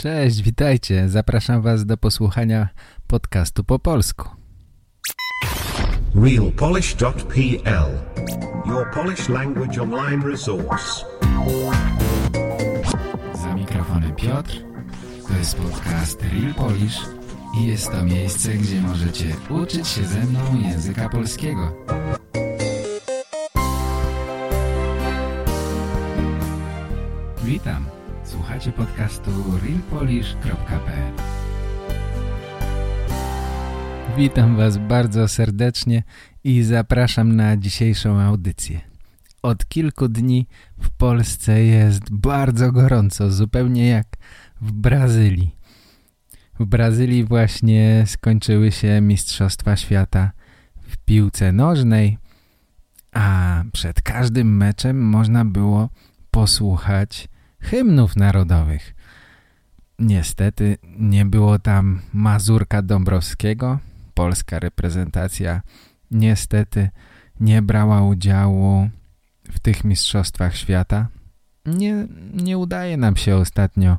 Cześć, witajcie. Zapraszam was do posłuchania podcastu po polsku. realpolish.pl Your Polish language online resource. Za mikrofonem Piotr. To jest podcast Real Polish i jest to miejsce, gdzie możecie uczyć się ze mną języka polskiego. Słuchacie podcastu realpolish.pl Witam Was bardzo serdecznie i zapraszam na dzisiejszą audycję. Od kilku dni w Polsce jest bardzo gorąco, zupełnie jak w Brazylii. W Brazylii właśnie skończyły się Mistrzostwa Świata w piłce nożnej, a przed każdym meczem można było posłuchać hymnów narodowych. Niestety nie było tam Mazurka Dąbrowskiego. Polska reprezentacja niestety nie brała udziału w tych mistrzostwach świata. Nie, nie udaje nam się ostatnio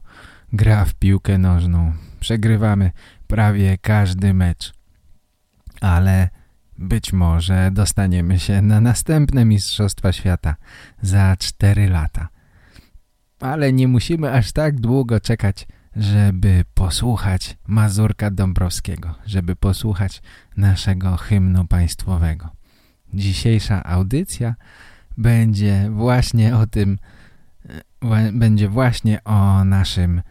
gra w piłkę nożną. Przegrywamy prawie każdy mecz. Ale być może dostaniemy się na następne mistrzostwa świata za 4 lata ale nie musimy aż tak długo czekać, żeby posłuchać Mazurka Dąbrowskiego, żeby posłuchać naszego hymnu państwowego. Dzisiejsza audycja będzie właśnie o tym, będzie właśnie o naszym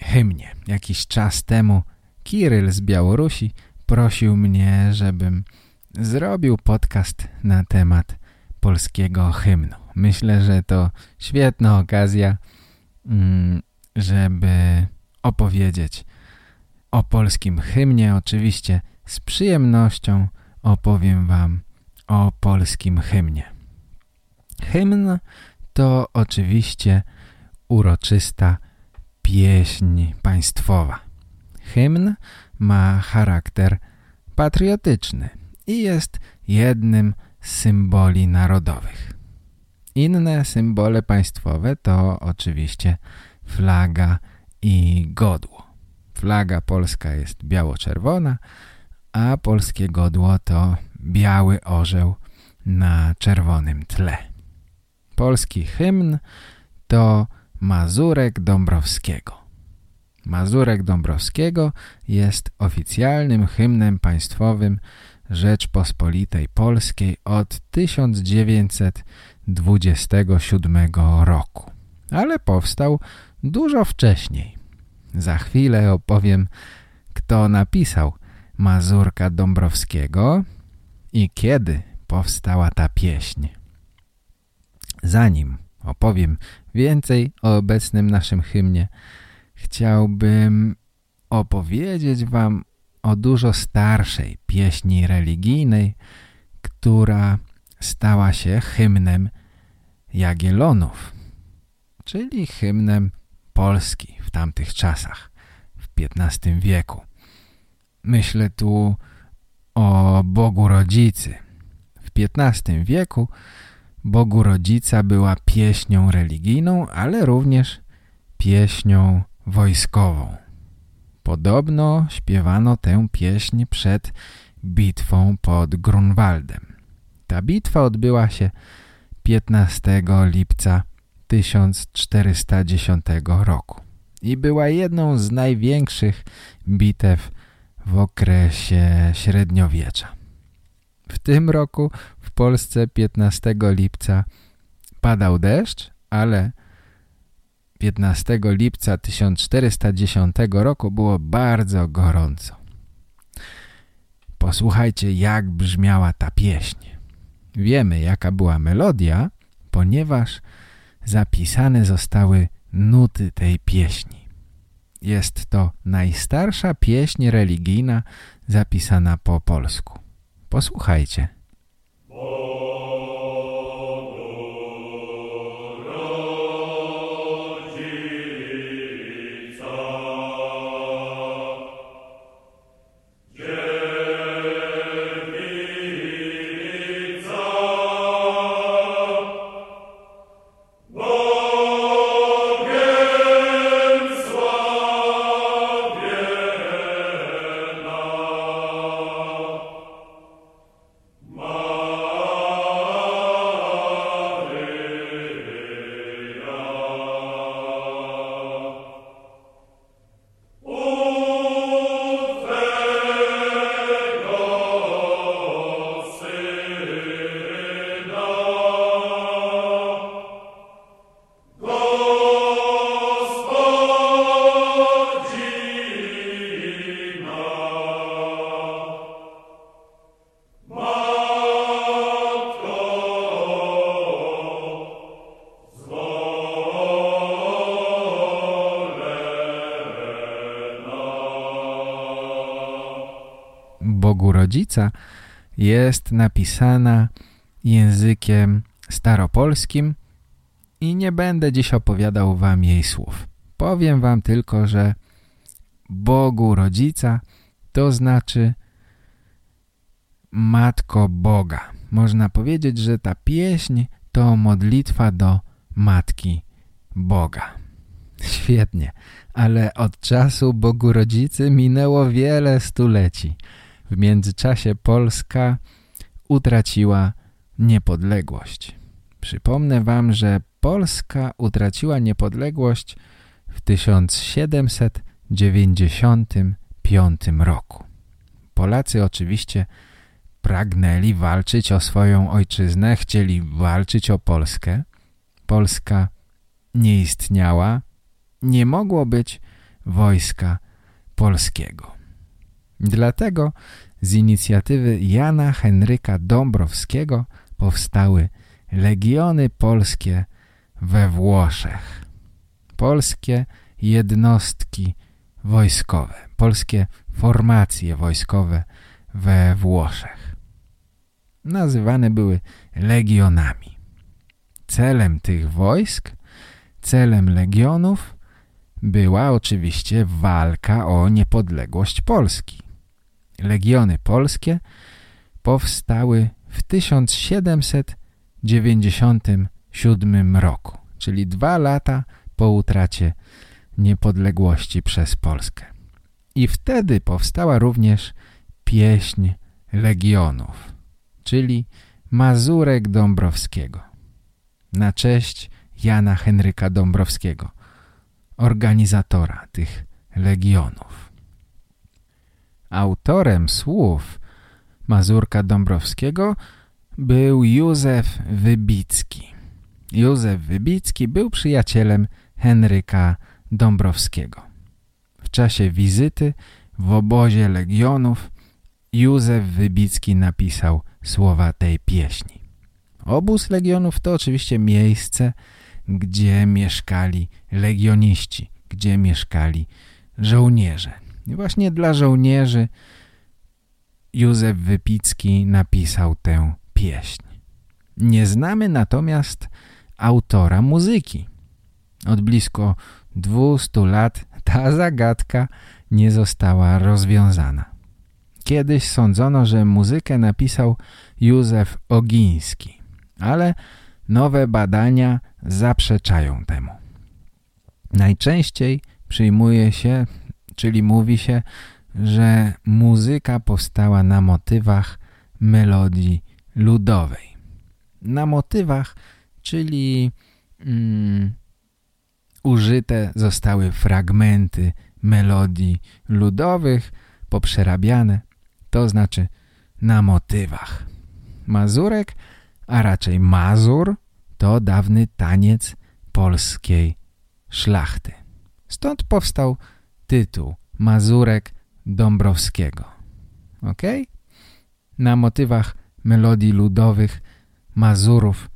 hymnie. Jakiś czas temu Kiryl z Białorusi prosił mnie, żebym zrobił podcast na temat polskiego hymnu. Myślę, że to świetna okazja, mm, żeby opowiedzieć o polskim hymnie. Oczywiście z przyjemnością opowiem wam o polskim hymnie. Hymn to oczywiście uroczysta pieśń państwowa. Hymn ma charakter patriotyczny i jest jednym z symboli narodowych. Inne symbole państwowe to oczywiście flaga i godło. Flaga polska jest biało-czerwona, a polskie godło to biały orzeł na czerwonym tle. Polski hymn to Mazurek Dąbrowskiego. Mazurek Dąbrowskiego jest oficjalnym hymnem państwowym Rzeczpospolitej Polskiej od 1927 roku, ale powstał dużo wcześniej. Za chwilę opowiem, kto napisał Mazurka Dąbrowskiego i kiedy powstała ta pieśń. Zanim opowiem więcej o obecnym naszym hymnie, chciałbym opowiedzieć wam o dużo starszej pieśni religijnej, która stała się hymnem Jagiellonów, czyli hymnem Polski w tamtych czasach, w XV wieku. Myślę tu o Bogu Rodzicy. W XV wieku Bogu Rodzica była pieśnią religijną, ale również pieśnią wojskową. Podobno śpiewano tę pieśń przed bitwą pod Grunwaldem. Ta bitwa odbyła się 15 lipca 1410 roku i była jedną z największych bitew w okresie średniowiecza. W tym roku w Polsce 15 lipca padał deszcz, ale 15 lipca 1410 roku było bardzo gorąco. Posłuchajcie, jak brzmiała ta pieśń. Wiemy, jaka była melodia, ponieważ zapisane zostały nuty tej pieśni. Jest to najstarsza pieśń religijna zapisana po polsku. Posłuchajcie. Rodzica jest napisana językiem staropolskim i nie będę dziś opowiadał wam jej słów. Powiem wam tylko, że Bogu Rodzica to znaczy Matko Boga. Można powiedzieć, że ta pieśń to modlitwa do Matki Boga. Świetnie, ale od czasu Bogu Rodzicy minęło wiele stuleci. W międzyczasie Polska utraciła niepodległość. Przypomnę wam, że Polska utraciła niepodległość w 1795 roku. Polacy oczywiście pragnęli walczyć o swoją ojczyznę, chcieli walczyć o Polskę. Polska nie istniała, nie mogło być wojska polskiego. Dlatego z inicjatywy Jana Henryka Dąbrowskiego powstały legiony polskie we Włoszech. Polskie jednostki wojskowe, polskie formacje wojskowe we Włoszech. Nazywane były legionami. Celem tych wojsk, celem legionów była oczywiście walka o niepodległość Polski. Legiony polskie powstały w 1797 roku, czyli dwa lata po utracie niepodległości przez Polskę. I wtedy powstała również pieśń Legionów, czyli Mazurek Dąbrowskiego, na cześć Jana Henryka Dąbrowskiego, organizatora tych Legionów. Autorem słów Mazurka Dąbrowskiego był Józef Wybicki. Józef Wybicki był przyjacielem Henryka Dąbrowskiego. W czasie wizyty w obozie Legionów Józef Wybicki napisał słowa tej pieśni. Obóz Legionów to oczywiście miejsce, gdzie mieszkali legioniści, gdzie mieszkali żołnierze. Właśnie dla żołnierzy Józef Wypicki napisał tę pieśń. Nie znamy natomiast autora muzyki. Od blisko 200 lat ta zagadka nie została rozwiązana. Kiedyś sądzono, że muzykę napisał Józef Ogiński, ale nowe badania zaprzeczają temu. Najczęściej przyjmuje się, czyli mówi się, że muzyka powstała na motywach melodii ludowej. Na motywach, czyli mm, użyte zostały fragmenty melodii ludowych, poprzerabiane, to znaczy na motywach. Mazurek, a raczej mazur, to dawny taniec polskiej szlachty. Stąd powstał tytuł Mazurek Dąbrowskiego. Ok? Na motywach melodii ludowych, mazurów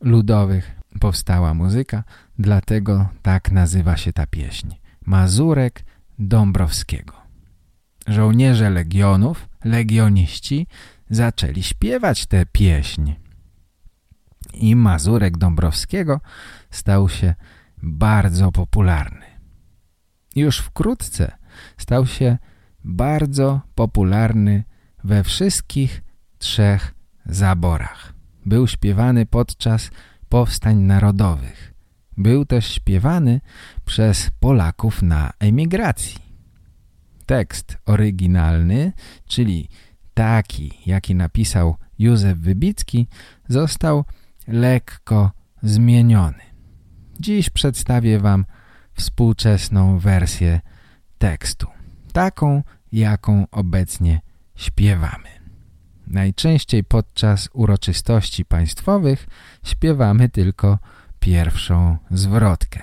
ludowych powstała muzyka, dlatego tak nazywa się ta pieśń. Mazurek Dąbrowskiego. Żołnierze legionów, legioniści zaczęli śpiewać tę pieśń. I Mazurek Dąbrowskiego stał się bardzo popularny. Już wkrótce stał się bardzo popularny we wszystkich trzech zaborach. Był śpiewany podczas powstań narodowych. Był też śpiewany przez Polaków na emigracji. Tekst oryginalny, czyli taki, jaki napisał Józef Wybicki, został lekko zmieniony. Dziś przedstawię Wam współczesną wersję tekstu taką, jaką obecnie śpiewamy. Najczęściej podczas uroczystości państwowych śpiewamy tylko pierwszą zwrotkę,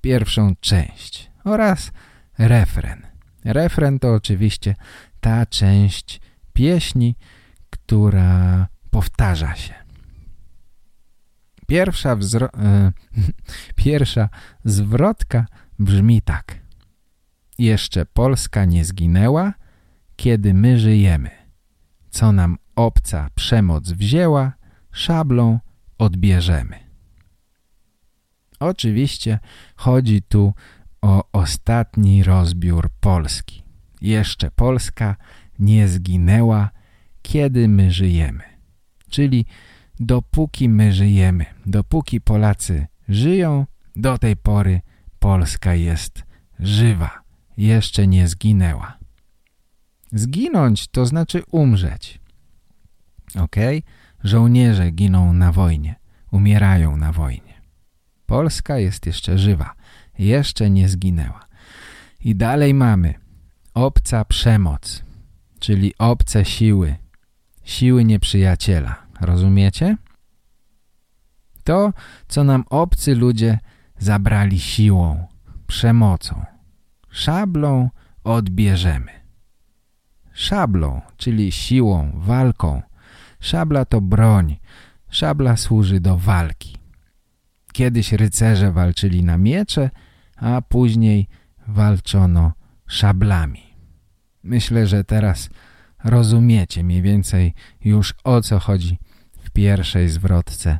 pierwszą część oraz refren. Refren to oczywiście ta część pieśni, która powtarza się. Pierwsza, e, pierwsza zwrotka brzmi tak – jeszcze Polska nie zginęła, kiedy my żyjemy. co nam obca przemoc wzięła, szablą odbierzemy. Oczywiście chodzi tu o ostatni rozbiór Polski. Jeszcze Polska nie zginęła, kiedy my żyjemy. Czyli dopóki my żyjemy, dopóki Polacy żyją, do tej pory Polska jest żywa, jeszcze nie zginęła. Zginąć to znaczy umrzeć. Ok? Żołnierze giną na wojnie, umierają na wojnie. Polska jest jeszcze żywa, jeszcze nie zginęła. I dalej mamy obca przemoc, czyli obce siły, siły nieprzyjaciela. Rozumiecie? To, co nam obcy ludzie zabrali siłą, przemocą, szablą odbierzemy. Szablą, czyli siłą, walką. Szabla to broń. Szabla służy do walki. Kiedyś rycerze walczyli na miecze, a później walczono szablami. Myślę, że teraz rozumiecie mniej więcej już o co chodzi w pierwszej zwrotce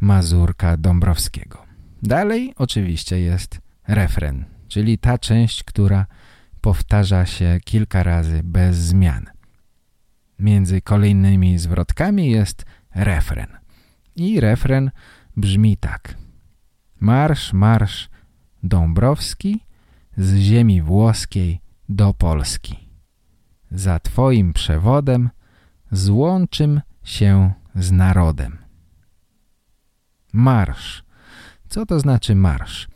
Mazurka Dąbrowskiego. Dalej oczywiście jest refren, czyli ta część, która powtarza się kilka razy bez zmian. Między kolejnymi zwrotkami jest refren. I refren brzmi tak. Marsz, marsz Dąbrowski z ziemi włoskiej do Polski. Za Twoim przewodem złączym się z narodem. Marsz. Co to znaczy marsz?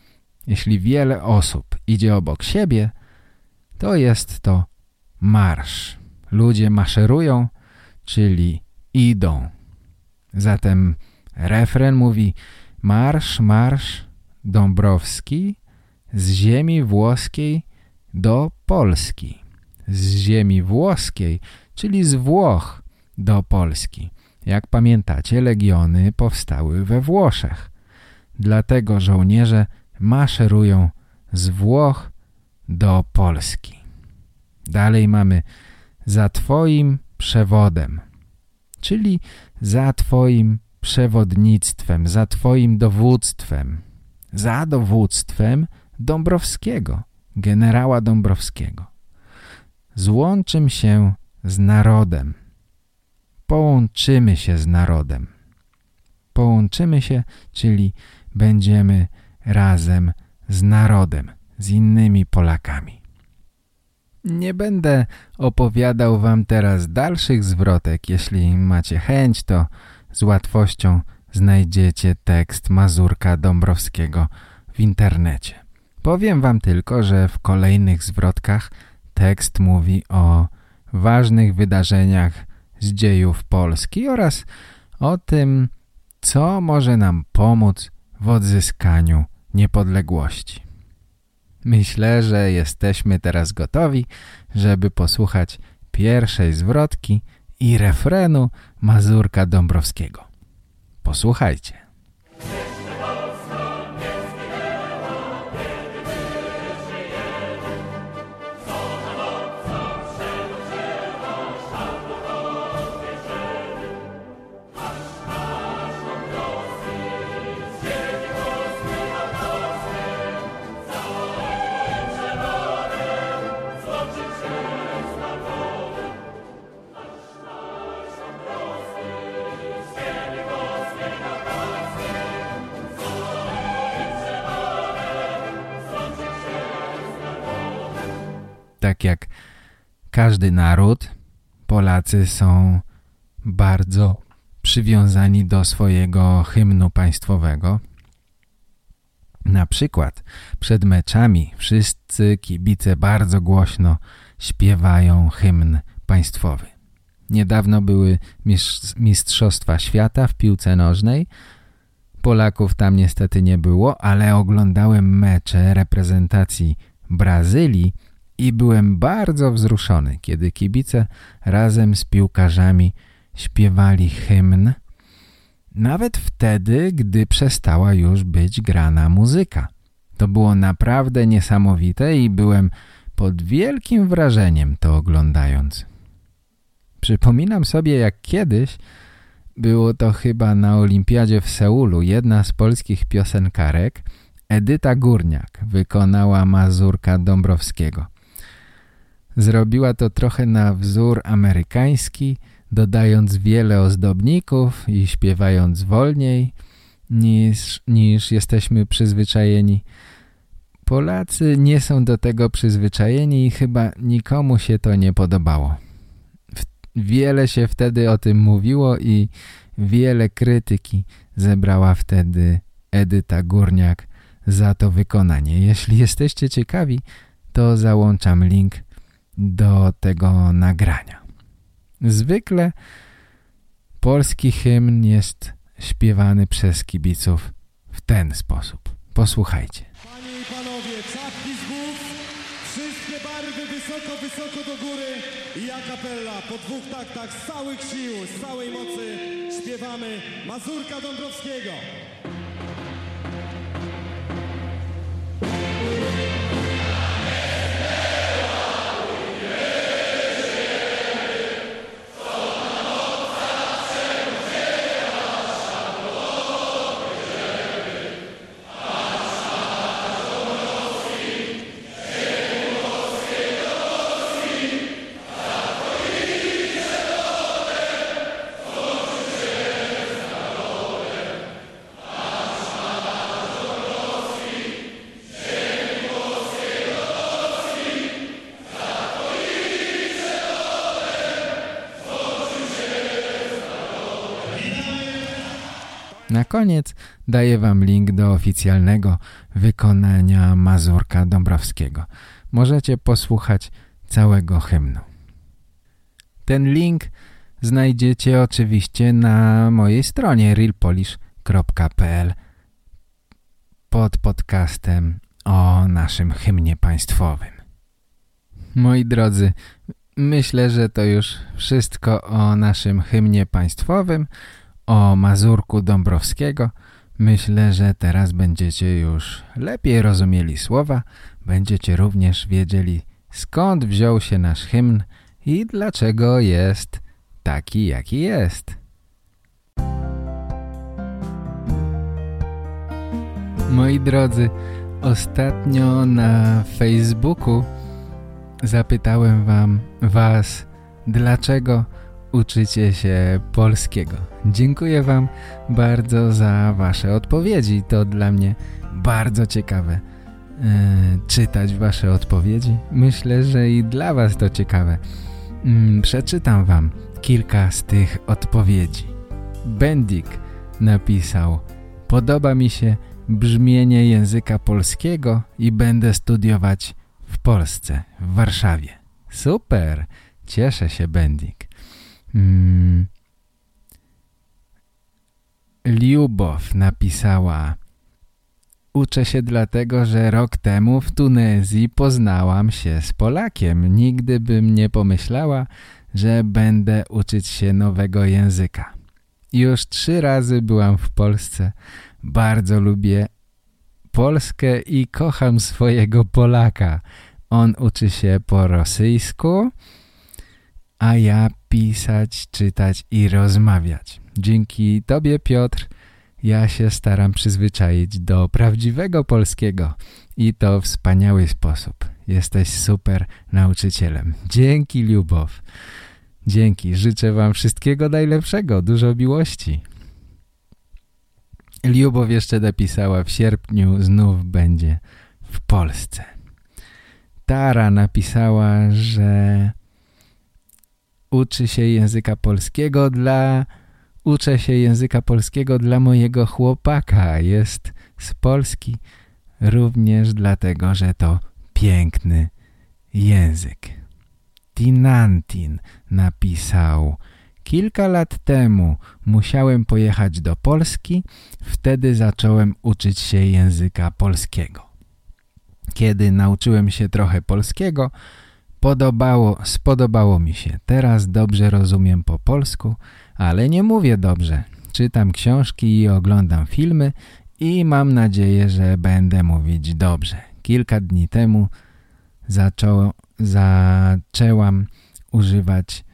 Jeśli wiele osób idzie obok siebie, to jest to marsz. Ludzie maszerują, czyli idą. Zatem refren mówi marsz, marsz Dąbrowski z ziemi włoskiej do Polski. Z ziemi włoskiej, czyli z Włoch do Polski. Jak pamiętacie, legiony powstały we Włoszech. Dlatego żołnierze maszerują z Włoch do Polski. Dalej mamy za Twoim przewodem, czyli za Twoim przewodnictwem, za Twoim dowództwem, za dowództwem Dąbrowskiego, generała Dąbrowskiego. Złączym się z narodem. Połączymy się z narodem. Połączymy się, czyli będziemy razem z narodem, z innymi Polakami. Nie będę opowiadał wam teraz dalszych zwrotek. Jeśli macie chęć, to z łatwością znajdziecie tekst Mazurka Dąbrowskiego w internecie. Powiem wam tylko, że w kolejnych zwrotkach tekst mówi o ważnych wydarzeniach z dziejów Polski oraz o tym, co może nam pomóc w odzyskaniu niepodległości. Myślę, że jesteśmy teraz gotowi, żeby posłuchać pierwszej zwrotki i refrenu Mazurka Dąbrowskiego. Posłuchajcie. Każdy naród, Polacy są bardzo przywiązani do swojego hymnu państwowego. Na przykład przed meczami wszyscy kibice bardzo głośno śpiewają hymn państwowy. Niedawno były Mistrzostwa Świata w piłce nożnej. Polaków tam niestety nie było, ale oglądałem mecze reprezentacji Brazylii i byłem bardzo wzruszony, kiedy kibice razem z piłkarzami śpiewali hymn, nawet wtedy, gdy przestała już być grana muzyka. To było naprawdę niesamowite i byłem pod wielkim wrażeniem to oglądając. Przypominam sobie jak kiedyś, było to chyba na olimpiadzie w Seulu, jedna z polskich piosenkarek, Edyta Górniak, wykonała Mazurka Dąbrowskiego. Zrobiła to trochę na wzór amerykański, dodając wiele ozdobników i śpiewając wolniej niż, niż jesteśmy przyzwyczajeni. Polacy nie są do tego przyzwyczajeni i chyba nikomu się to nie podobało. Wiele się wtedy o tym mówiło i wiele krytyki zebrała wtedy Edyta Górniak za to wykonanie. Jeśli jesteście ciekawi, to załączam link do tego nagrania. Zwykle polski hymn jest śpiewany przez kibiców w ten sposób. Posłuchajcie. Panie i panowie, czapki z głów, wszystkie barwy wysoko, wysoko do góry i a capella po dwóch taktach z całych sił, z całej mocy śpiewamy Mazurka Dąbrowskiego. Na koniec daję Wam link do oficjalnego wykonania Mazurka Dąbrowskiego. Możecie posłuchać całego hymnu. Ten link znajdziecie oczywiście na mojej stronie realpolish.pl pod podcastem o naszym hymnie państwowym. Moi drodzy, myślę, że to już wszystko o naszym hymnie państwowym – o Mazurku Dąbrowskiego, myślę, że teraz będziecie już lepiej rozumieli słowa, będziecie również wiedzieli skąd wziął się nasz hymn i dlaczego jest taki, jaki jest. Moi drodzy, ostatnio na Facebooku zapytałem wam was, dlaczego uczycie się polskiego. Dziękuję Wam bardzo za Wasze odpowiedzi. To dla mnie bardzo ciekawe yy, czytać Wasze odpowiedzi. Myślę, że i dla Was to ciekawe. Yy, przeczytam Wam kilka z tych odpowiedzi. Bendik napisał Podoba mi się brzmienie języka polskiego i będę studiować w Polsce, w Warszawie. Super! Cieszę się, Bendik. Hmm. Liubow napisała Uczę się dlatego, że rok temu w Tunezji poznałam się z Polakiem. Nigdy bym nie pomyślała, że będę uczyć się nowego języka. Już trzy razy byłam w Polsce. Bardzo lubię Polskę i kocham swojego Polaka. On uczy się po rosyjsku, a ja pisać, czytać i rozmawiać. Dzięki Tobie, Piotr, ja się staram przyzwyczaić do prawdziwego polskiego i to w wspaniały sposób. Jesteś super nauczycielem. Dzięki, Lubow. Dzięki. Życzę Wam wszystkiego najlepszego. Dużo miłości. Lubow jeszcze napisała w sierpniu znów będzie w Polsce. Tara napisała, że uczy się języka polskiego dla... Uczę się języka polskiego dla mojego chłopaka. Jest z Polski również dlatego, że to piękny język. Tinantin napisał Kilka lat temu musiałem pojechać do Polski, wtedy zacząłem uczyć się języka polskiego. Kiedy nauczyłem się trochę polskiego, Podobało, spodobało mi się. Teraz dobrze rozumiem po polsku, ale nie mówię dobrze. Czytam książki i oglądam filmy i mam nadzieję, że będę mówić dobrze. Kilka dni temu zaczą, zaczęłam używać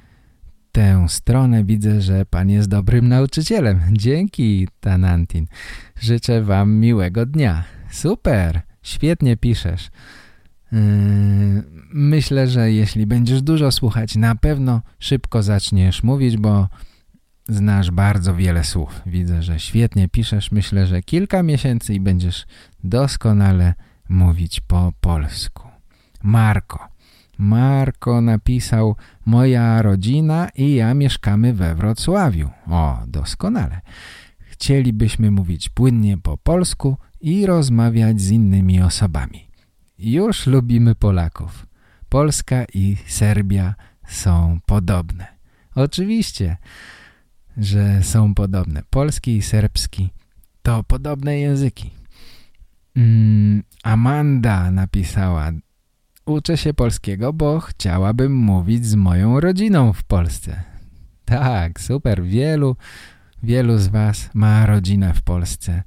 tę stronę widzę, że pan jest dobrym nauczycielem. Dzięki, Tanantin. Życzę wam miłego dnia. Super, świetnie piszesz. Yy, myślę, że jeśli będziesz dużo słuchać, na pewno szybko zaczniesz mówić, bo znasz bardzo wiele słów. Widzę, że świetnie piszesz. Myślę, że kilka miesięcy i będziesz doskonale mówić po polsku. Marko. Marko napisał Moja rodzina i ja mieszkamy we Wrocławiu. O, doskonale. Chcielibyśmy mówić płynnie po polsku i rozmawiać z innymi osobami. Już lubimy Polaków. Polska i Serbia są podobne. Oczywiście, że są podobne. Polski i serbski to podobne języki. Mm, Amanda napisała Uczę się polskiego, bo chciałabym mówić z moją rodziną w Polsce. Tak, super. Wielu, wielu z was ma rodzinę w Polsce.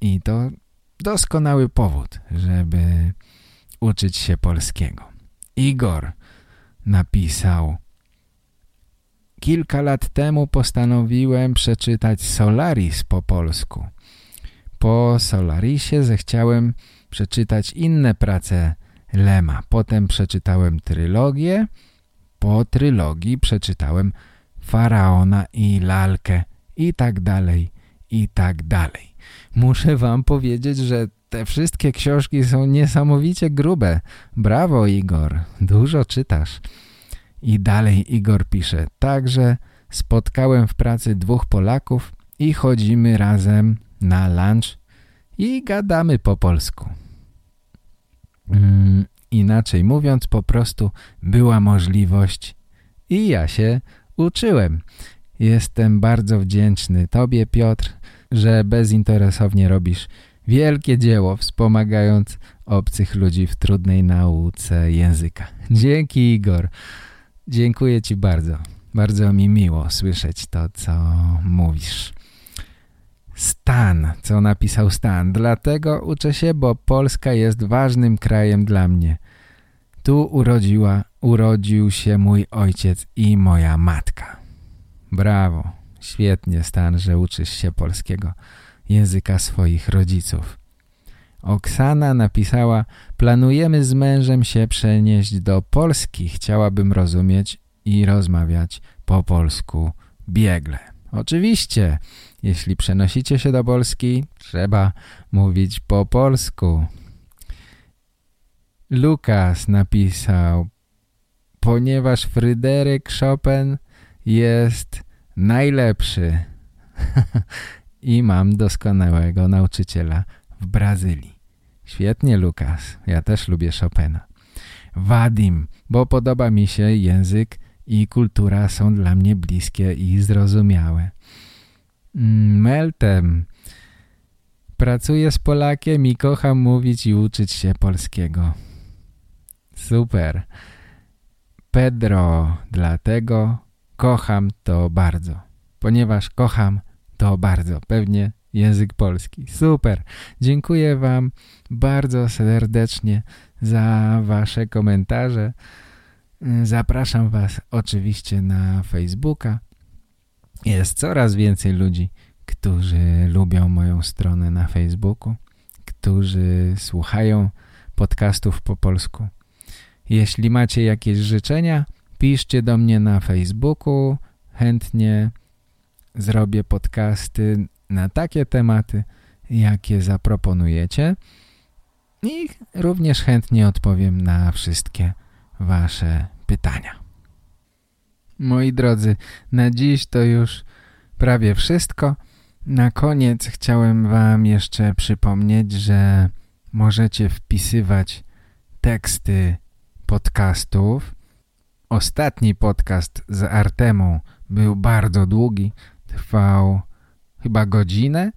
I to doskonały powód, żeby uczyć się polskiego. Igor napisał Kilka lat temu postanowiłem przeczytać Solaris po polsku. Po Solarisie zechciałem przeczytać inne prace Lema. Potem przeczytałem trylogię. Po trylogii przeczytałem Faraona i Lalkę i tak dalej, i tak dalej. Muszę wam powiedzieć, że te wszystkie książki są niesamowicie grube. Brawo Igor, dużo czytasz. I dalej Igor pisze, także spotkałem w pracy dwóch Polaków i chodzimy razem na lunch i gadamy po polsku. Mm, inaczej mówiąc, po prostu była możliwość i ja się uczyłem. Jestem bardzo wdzięczny Tobie, Piotr, że bezinteresownie robisz wielkie dzieło, wspomagając obcych ludzi w trudnej nauce języka. Dzięki, Igor. Dziękuję Ci bardzo. Bardzo mi miło słyszeć to, co mówisz. Stan, co napisał Stan. Dlatego uczę się, bo Polska jest ważnym krajem dla mnie. Tu urodziła, urodził się mój ojciec i moja matka. Brawo, świetnie Stan, że uczysz się polskiego języka swoich rodziców. Oksana napisała, planujemy z mężem się przenieść do Polski. Chciałabym rozumieć i rozmawiać po polsku biegle. Oczywiście, jeśli przenosicie się do Polski, trzeba mówić po polsku. Lukas napisał, ponieważ Fryderyk Chopin jest najlepszy i mam doskonałego nauczyciela w Brazylii. Świetnie, Lukas. Ja też lubię Chopina. Wadim, bo podoba mi się język i kultura są dla mnie bliskie i zrozumiałe. Mm, Meltem. Pracuję z Polakiem i kocham mówić i uczyć się polskiego. Super. Pedro, dlatego kocham to bardzo. Ponieważ kocham to bardzo. Pewnie język polski. Super. Dziękuję Wam bardzo serdecznie za Wasze komentarze. Zapraszam Was oczywiście na Facebooka. Jest coraz więcej ludzi, którzy lubią moją stronę na Facebooku, którzy słuchają podcastów po polsku. Jeśli macie jakieś życzenia, piszcie do mnie na Facebooku. Chętnie zrobię podcasty na takie tematy, jakie zaproponujecie i również chętnie odpowiem na wszystkie Wasze pytania. Moi drodzy, na dziś to już prawie wszystko. Na koniec chciałem Wam jeszcze przypomnieć, że możecie wpisywać teksty podcastów. Ostatni podcast z Artemą był bardzo długi, trwał chyba godzinę,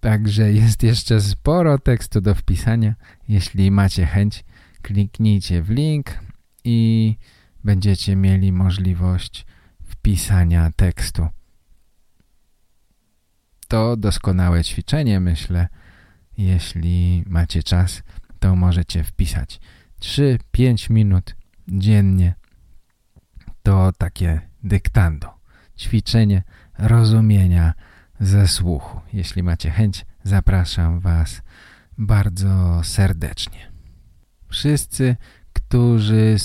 także jest jeszcze sporo tekstu do wpisania. Jeśli macie chęć, kliknijcie w link i będziecie mieli możliwość wpisania tekstu. To doskonałe ćwiczenie, myślę. Jeśli macie czas, to możecie wpisać 3-5 minut dziennie. To takie dyktando. Ćwiczenie rozumienia ze słuchu. Jeśli macie chęć, zapraszam Was bardzo serdecznie. Wszyscy, którzy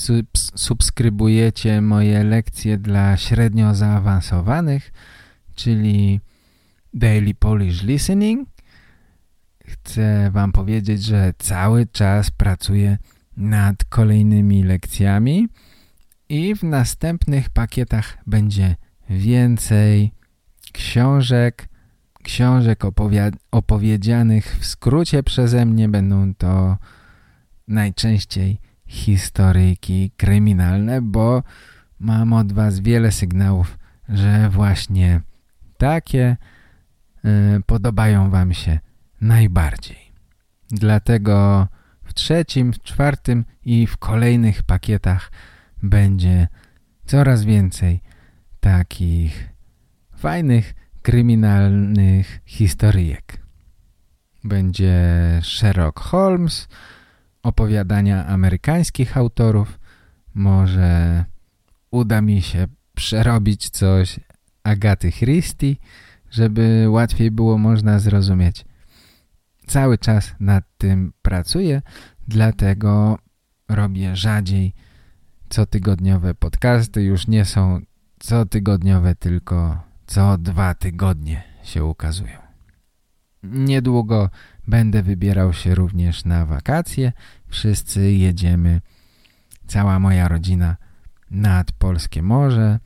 subskrybujecie moje lekcje dla średnio zaawansowanych, czyli Daily Polish Listening, chcę Wam powiedzieć, że cały czas pracuję nad kolejnymi lekcjami i w następnych pakietach będzie więcej książek, książek opowiedzianych w skrócie przeze mnie. Będą to najczęściej historyjki kryminalne, bo mam od Was wiele sygnałów, że właśnie takie y, podobają Wam się najbardziej. Dlatego w trzecim, w czwartym i w kolejnych pakietach będzie coraz więcej takich fajnych, kryminalnych historyjek. Będzie Sherlock Holmes, opowiadania amerykańskich autorów. Może uda mi się przerobić coś Agaty Christie, żeby łatwiej było można zrozumieć. Cały czas nad tym pracuję, dlatego robię rzadziej cotygodniowe podcasty. Już nie są cotygodniowe, tylko co dwa tygodnie się ukazują. Niedługo będę wybierał się również na wakacje. Wszyscy jedziemy, cała moja rodzina, nad Polskie Morze.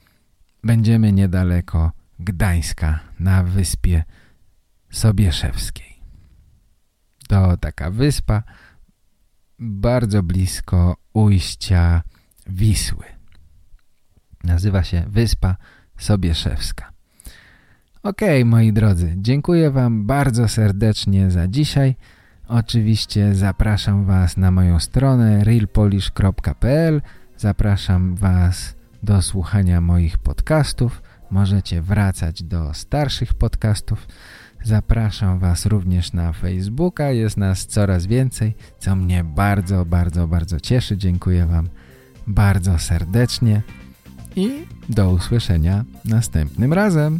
Będziemy niedaleko Gdańska, na wyspie Sobieszewskiej. To taka wyspa bardzo blisko ujścia Wisły. Nazywa się Wyspa Sobieszewska. Ok, moi drodzy, dziękuję Wam bardzo serdecznie za dzisiaj. Oczywiście zapraszam Was na moją stronę realpolish.pl Zapraszam Was do słuchania moich podcastów. Możecie wracać do starszych podcastów. Zapraszam Was również na Facebooka. Jest nas coraz więcej, co mnie bardzo, bardzo, bardzo cieszy. Dziękuję Wam bardzo serdecznie i do usłyszenia następnym razem.